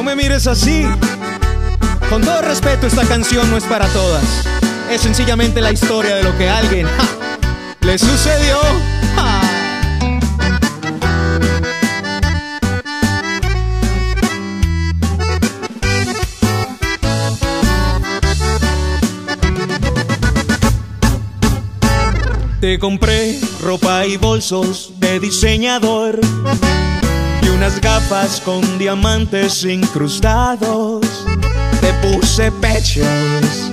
No me mires así. Con todo respeto, esta canción no es para todas. Es sencillamente la historia de lo que a alguien le sucedió. Te compré ropa y bolsos de diseñador unas gafas con diamantes incrustados. Te puse pechos,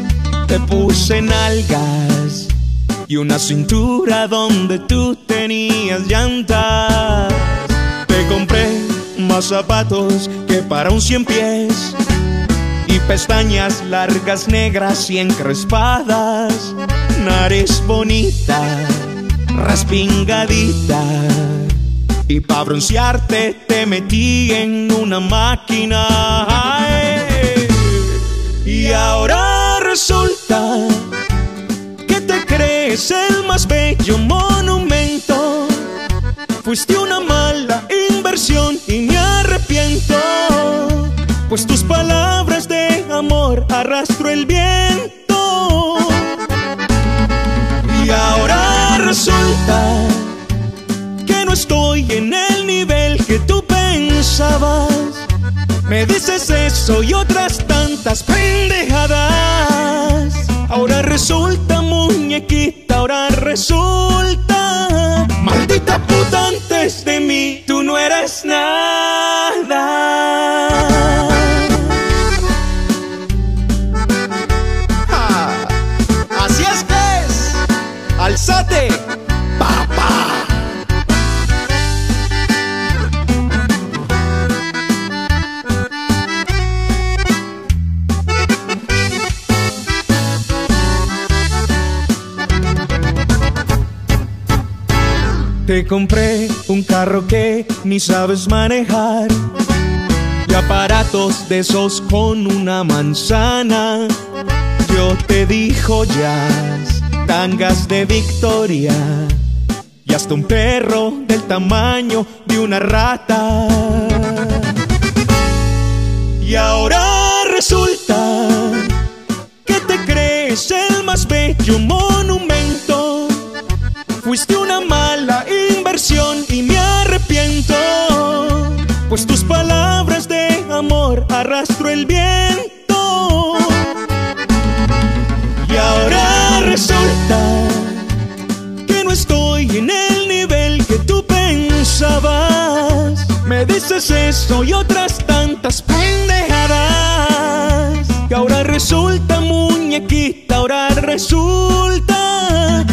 te puse nalgas y una cintura donde tú tenías llantas. Te compré más zapatos que para un cien pies y pestañas largas negras y encrespadas nariz bonita, raspingadita. Y pa' broncearte te metí en una máquina. Y ahora resulta que te crees el más bello monumento. Fuiste una mala inversión y me arrepiento. Pues tus palabras de amor arrastro el viento. Me dices eso y otras tantas pendejadas. Ahora resulta muñequita, ahora resulta. Maldita puta, antes de mí tú no eres nada. ¡Alzate! Te compré un carro que ni sabes manejar y aparatos de esos con una manzana. Yo te dijo ya tangas de Victoria y hasta un perro del tamaño de una rata. Y ahora resulta que te crees el más bello monumento. Fuiste una pues tus palabras de amor arrastro el viento. Y ahora resulta que no estoy en el nivel que tú pensabas. Me dices eso y otras tantas pendejadas. Que ahora resulta muñequita, ahora resulta